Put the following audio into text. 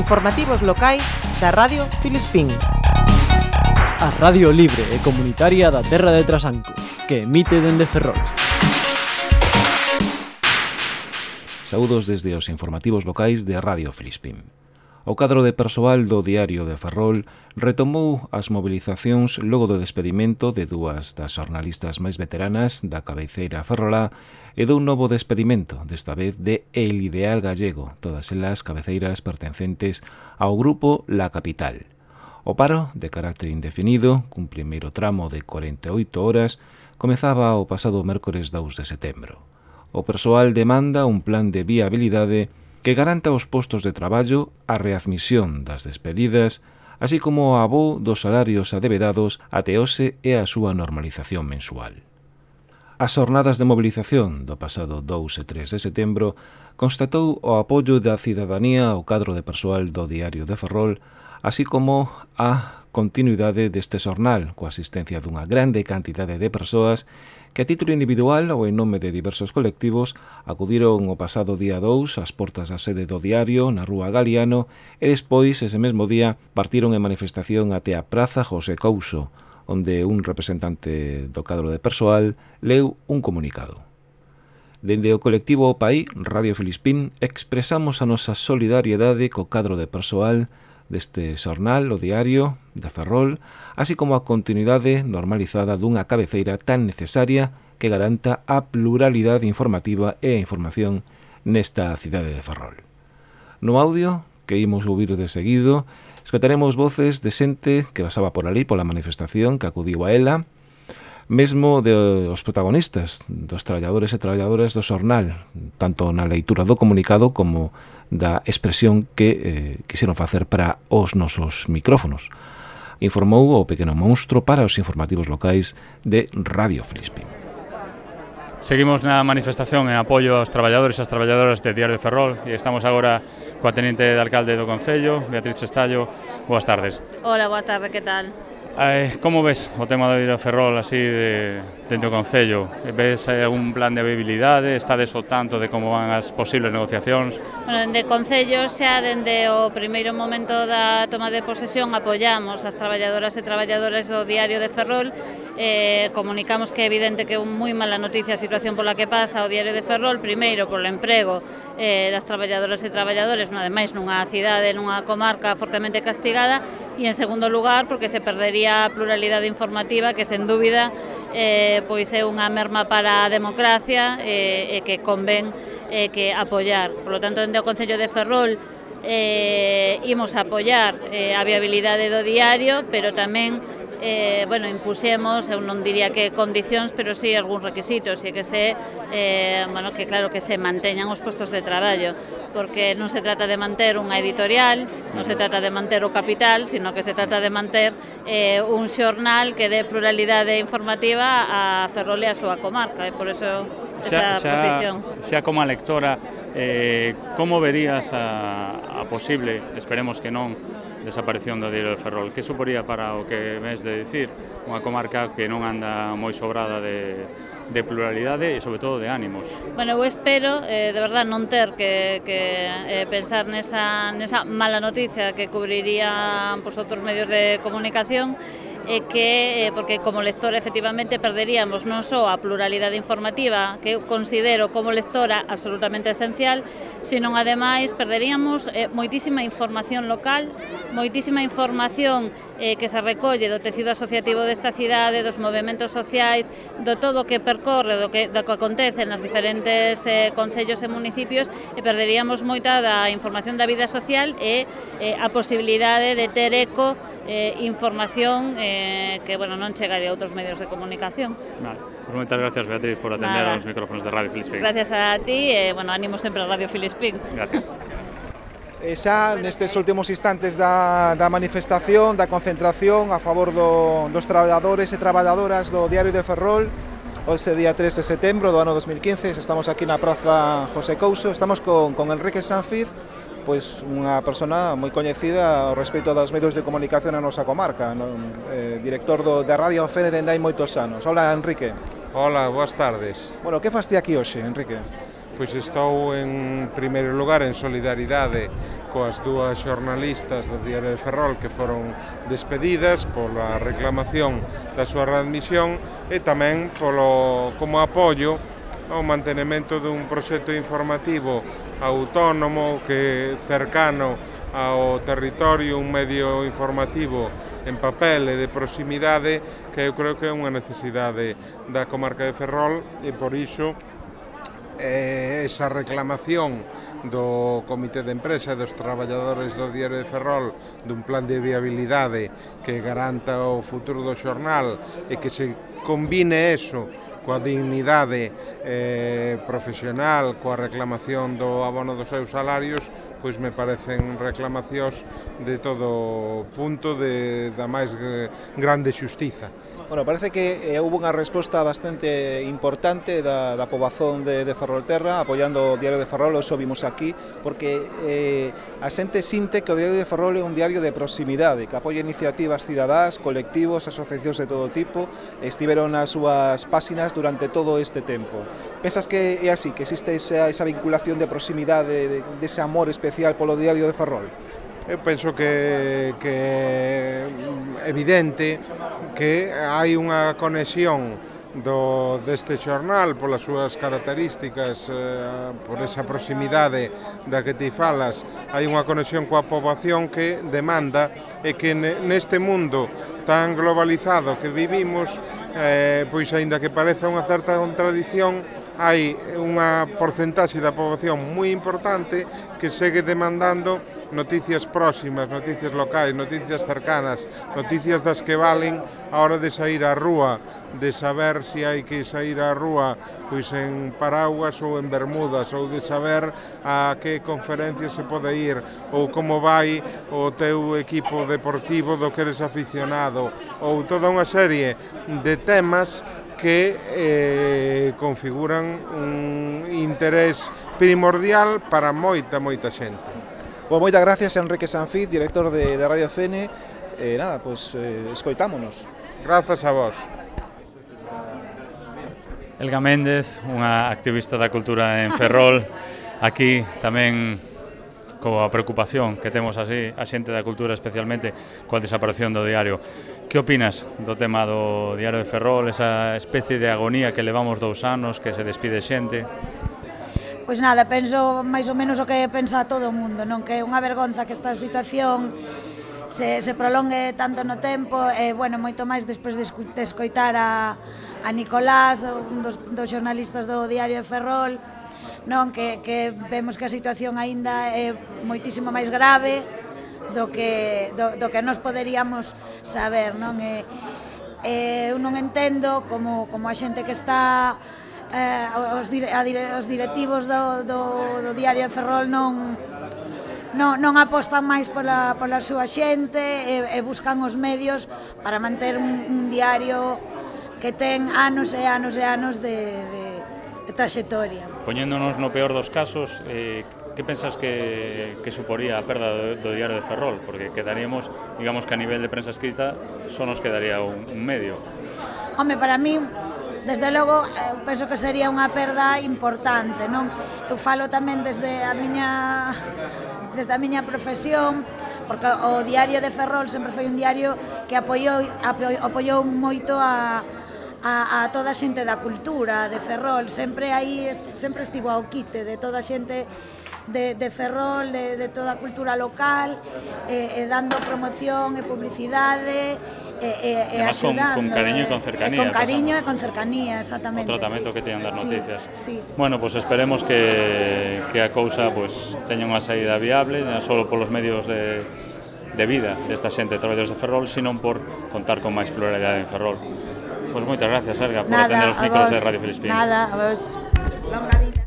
Informativos locais da Radio Filispín. A Radio Libre e Comunitaria da Terra de Trasanco, que emite dende Ferrol. Saúdos desde os informativos locais de Radio Filispín. O cadro de persoal do Diario de Ferrol retomou as mobilizacións logo do despedimento de dúas das xornalistas máis veteranas da cabeceira ferrolá e dun novo despedimento, desta vez de El Ideal Gallego, todas elas cabeceiras pertencentes ao grupo La Capital. O paro, de carácter indefinido, cun primeiro tramo de 48 horas, comezaba o pasado mércores 2 de setembro. O persoal demanda un plan de viabilidade que garanta os postos de traballo, a readmisión das despedidas, así como o abó dos salarios adevedados até hoxe e a súa normalización mensual. As jornadas de mobilización do pasado 2 e 3 de setembro constatou o apoio da cidadanía ao cadro de persoal do Diario de Ferrol, así como a continuidade deste xornal, coa asistencia dunha grande cantidade de persoas que a título individual ou en nome de diversos colectivos acudiron o pasado día 2 ás portas da sede do diario na Rúa Galiano e despois, ese mesmo día, partiron en manifestación até a Praza José Couso, onde un representante do cadro de persoal leu un comunicado. Dende o colectivo O Radio Filispín, expresamos a nosa solidariedade co cadro de persoal deste xornal, o diario da Ferrol, así como a continuidade normalizada dunha cabeceira tan necesaria que garanta a pluralidade informativa e a información nesta cidade de Ferrol. No audio, que imos ouvir de seguido, escotaremos voces de xente que pasaba por ali pola manifestación que acudiu a ela, mesmo de, os protagonistas, dos traballadores e traballadoras do xornal, tanto na leitura do comunicado como da expresión que eh, quixeron facer para os nosos micrófonos. Informou o pequeno monstro para os informativos locais de Radio Filispín. Seguimos na manifestación en apoio aos traballadores e as traballadoras de Diario de Ferrol e estamos agora coa Tenente de Alcalde do Concello, Beatriz Estallo. Boas tardes. Hola, boa tarde, que tal? Ah, eh, como ves o tema de ir a Ferrol así de, dentro do Concello? Ves eh, algún plan de viabilidade? Estades o tanto de como van as posibles negociacións? Bueno, dende Concello xa dende o primeiro momento da toma de posesión apoyamos as traballadoras e traballadores do Diario de Ferrol eh, comunicamos que é evidente que é moi mala noticia a situación pola que pasa o Diario de Ferrol primeiro polo emprego eh, das traballadoras e traballadores, non, ademais nunha cidade, nunha comarca fortemente castigada e en segundo lugar porque se perdería a pluralidade informativa que sen dúbida eh, pois é unha merma para a democracia eh, e que convén eh, que apoiar. Por lo tanto, dende o Concello de Ferrol eh, imos apoiar eh, a viabilidade do diario, pero tamén eh, bueno, impusemos, eu non diría que condicións, pero sí algúns requisitos, e que se, eh, bueno, que claro que se manteñan os postos de traballo, porque non se trata de manter unha editorial, non se trata de manter o capital, sino que se trata de manter eh, un xornal que dé pluralidade informativa a Ferrol e a súa comarca, e por eso xa, xa, xa como a lectora, eh, como verías a, a posible, esperemos que non, desaparición do Diario de Ferrol. Que suporía para o que ves de dicir unha comarca que non anda moi sobrada de, de pluralidade e sobre todo de ánimos? Bueno, eu espero, eh, de verdad, non ter que, que eh, pensar nesa, nesa mala noticia que cubrirían pues, outros medios de comunicación é que eh, porque como lectora efectivamente perderíamos non só a pluralidade informativa que eu considero como lectora absolutamente esencial, sino ademais perderíamos eh, moitísima información local, moitísima información eh, que se recolle do tecido asociativo desta cidade, dos movimentos sociais, do todo o que percorre, do que, do que acontece nas diferentes eh, concellos e municipios e perderíamos moita da información da vida social e eh, a posibilidade de ter eco eh, información eh, que bueno, non chegaría a outros medios de comunicación. Vale. Pues moitas gracias, Beatriz, por atender Nada. aos micrófonos de Radio Filispín. Gracias a ti e, eh, bueno, ánimo sempre a Radio Filispín. Gracias. E xa nestes últimos instantes da, da manifestación, da concentración a favor do, dos traballadores e traballadoras do Diario de Ferrol, hoxe día 3 de setembro do ano 2015, estamos aquí na Praza José Couso, estamos con, con Enrique Sanfiz, pois unha persona moi coñecida ao respecto dos medios de comunicación na nosa comarca, no, Eh, director do, da Radio Fede dende hai moitos anos. Hola, Enrique. Hola, boas tardes. Bueno, que faste aquí hoxe, Enrique? Pois estou en primeiro lugar en solidaridade coas dúas xornalistas do Diario de Ferrol que foron despedidas pola reclamación da súa readmisión e tamén polo como apoio ao mantenimento dun proxecto informativo autónomo que cercano ao territorio, un medio informativo en papel e de proximidade que eu creo que é unha necesidade da comarca de Ferrol e por iso eh, esa reclamación do Comité de Empresa e dos traballadores do Diario de Ferrol dun plan de viabilidade que garanta o futuro do xornal e que se combine eso coa dignidade eh, profesional, coa reclamación do abono dos seus salarios pois me parecen reclamacións de todo punto de da máis grande xustiza. Bueno, parece que eh, houve unha resposta bastante importante da, da pobazón de, de Ferrolterra apoiando o Diario de Ferrol, o vimos aquí, porque eh, a xente sinte que o Diario de Ferrol é un diario de proximidade, que apoia iniciativas cidadás, colectivos, asociacións de todo tipo, estiveron nas súas páxinas durante todo este tempo. Pensas que é así, que existe esa, esa vinculación de proximidade, de, de ese amor especial especial polo diario de Ferrol? Eu penso que, que mm, evidente que hai unha conexión do deste xornal polas súas características eh, por esa proximidade da que ti falas hai unha conexión coa poboación que demanda e que neste mundo tan globalizado que vivimos eh, pois aínda que pareza unha certa contradición hai unha porcentaxe da poboación moi importante que segue demandando noticias próximas, noticias locais, noticias cercanas, noticias das que valen a hora de sair á rúa, de saber se hai que sair á rúa pois en paraguas ou en bermudas, ou de saber a que conferencia se pode ir, ou como vai o teu equipo deportivo do que eres aficionado, ou toda unha serie de temas que eh, configuran un interés primordial para moita, moita xente. Bueno, moitas gracias Enrique Sanfiz, director de, de Radio Fene. Eh, nada, pois pues, eh, escoitámonos. Grazas a vos. Elga Méndez, unha activista da cultura en Ferrol, aquí tamén coa preocupación que temos así a xente da cultura especialmente coa desaparición do diario. Que opinas do tema do Diario de Ferrol, esa especie de agonía que levamos dous anos, que se despide xente? Pois nada, penso máis ou menos o que pensa todo o mundo, non que é unha vergonza que esta situación se, se prolongue tanto no tempo e, bueno, moito máis despois de, escoitar a, a Nicolás, un dos, dos xornalistas do Diario de Ferrol, non que, que vemos que a situación aínda é moitísimo máis grave, do que, do, do que nos poderíamos saber, non? E, e eu non entendo como, como a xente que está eh, os, dire, a dire, os directivos do, do, do diario de Ferrol non, non, non apostan máis pola, pola súa xente e, e buscan os medios para manter un, un diario que ten anos e anos e anos de, de, de traxectoria. Poñéndonos no peor dos casos, eh, que pensas que, que suporía a perda do, do diario de Ferrol? Porque quedaríamos, digamos que a nivel de prensa escrita, só nos quedaría un, un medio. Home, para mí, desde logo, eu penso que sería unha perda importante, non? Eu falo tamén desde a miña desde a miña profesión, porque o diario de Ferrol sempre foi un diario que apoiou, apoiou moito a, a, a toda a xente da cultura de Ferrol, sempre aí sempre estivo ao quite de toda a xente de, de Ferrol, de, de toda a cultura local, eh, eh, dando promoción e publicidade, eh, eh, eh, e, e, e axudando. Con, con cariño e con cercanía. E con cariño e con cercanía, exactamente. O tratamento sí. que teñan das noticias. Sí, sí. Bueno, pois pues esperemos que, que a cousa pues, teña unha saída viable, non só polos medios de, de vida desta xente de traballadores de Ferrol, sino por contar con máis pluralidade en Ferrol. Pois pues moitas gracias, Erga, por Nada, atender os micros vos. de Radio Filispín. Nada, a vos. Longa vida.